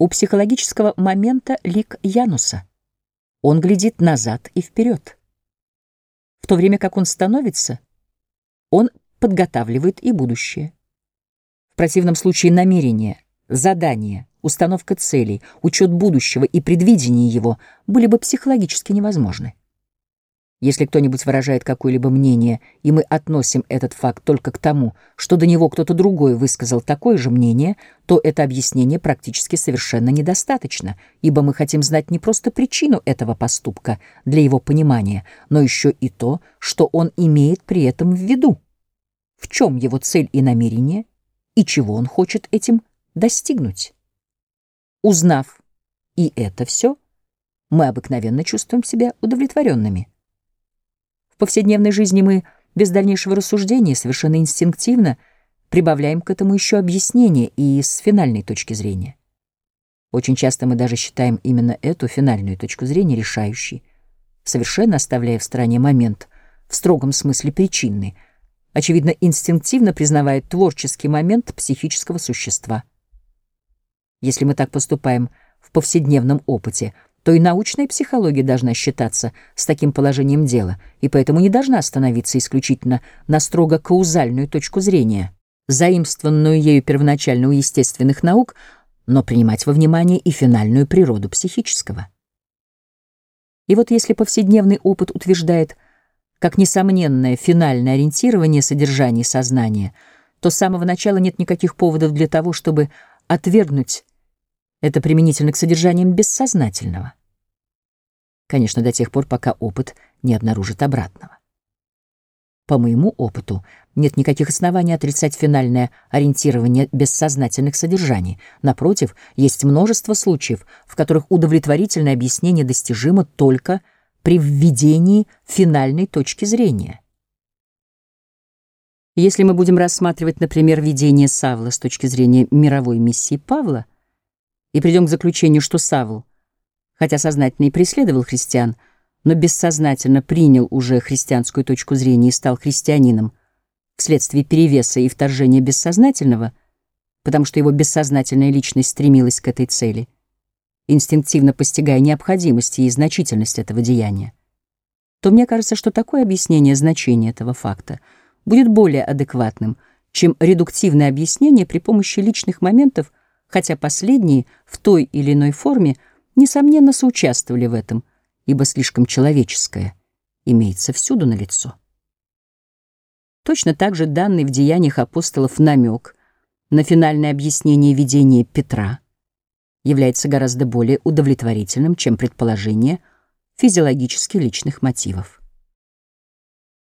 У психологического момента лик Януса. Он глядит назад и вперед. В то время как он становится, он подготавливает и будущее. В противном случае намерение, задание, установка целей, учет будущего и предвидение его были бы психологически невозможны. Если кто-нибудь выражает какое-либо мнение, и мы относим этот факт только к тому, что до него кто-то другой высказал такое же мнение, то это объяснение практически совершенно недостаточно, ибо мы хотим знать не просто причину этого поступка для его понимания, но еще и то, что он имеет при этом в виду, в чем его цель и намерение, и чего он хочет этим достигнуть. Узнав и это все, мы обыкновенно чувствуем себя удовлетворенными. Повседневной жизни мы без дальнейшего рассуждения совершенно инстинктивно прибавляем к этому еще объяснение и с финальной точки зрения. Очень часто мы даже считаем именно эту финальную точку зрения решающей, совершенно оставляя в стороне момент, в строгом смысле причинный, очевидно, инстинктивно признавая творческий момент психического существа. Если мы так поступаем в повседневном опыте — то и научная психология должна считаться с таким положением дела, и поэтому не должна остановиться исключительно на строго каузальную точку зрения, заимствованную ею первоначально у естественных наук, но принимать во внимание и финальную природу психического. И вот если повседневный опыт утверждает, как несомненное финальное ориентирование содержания сознания, то с самого начала нет никаких поводов для того, чтобы отвергнуть это применительно к содержаниям бессознательного. Конечно, до тех пор, пока опыт не обнаружит обратного. По моему опыту, нет никаких оснований отрицать финальное ориентирование бессознательных содержаний. Напротив, есть множество случаев, в которых удовлетворительное объяснение достижимо только при введении финальной точки зрения. Если мы будем рассматривать, например, видение Савла с точки зрения мировой миссии Павла, и придем к заключению, что Савл, хотя сознательно и преследовал христиан, но бессознательно принял уже христианскую точку зрения и стал христианином вследствие перевеса и вторжения бессознательного, потому что его бессознательная личность стремилась к этой цели, инстинктивно постигая необходимость и значительность этого деяния, то мне кажется, что такое объяснение значения этого факта будет более адекватным, чем редуктивное объяснение при помощи личных моментов хотя последние в той или иной форме, несомненно, соучаствовали в этом, ибо слишком человеческое имеется всюду на лицо. Точно так же данный в деяниях апостолов намек на финальное объяснение видения Петра является гораздо более удовлетворительным, чем предположение физиологически личных мотивов.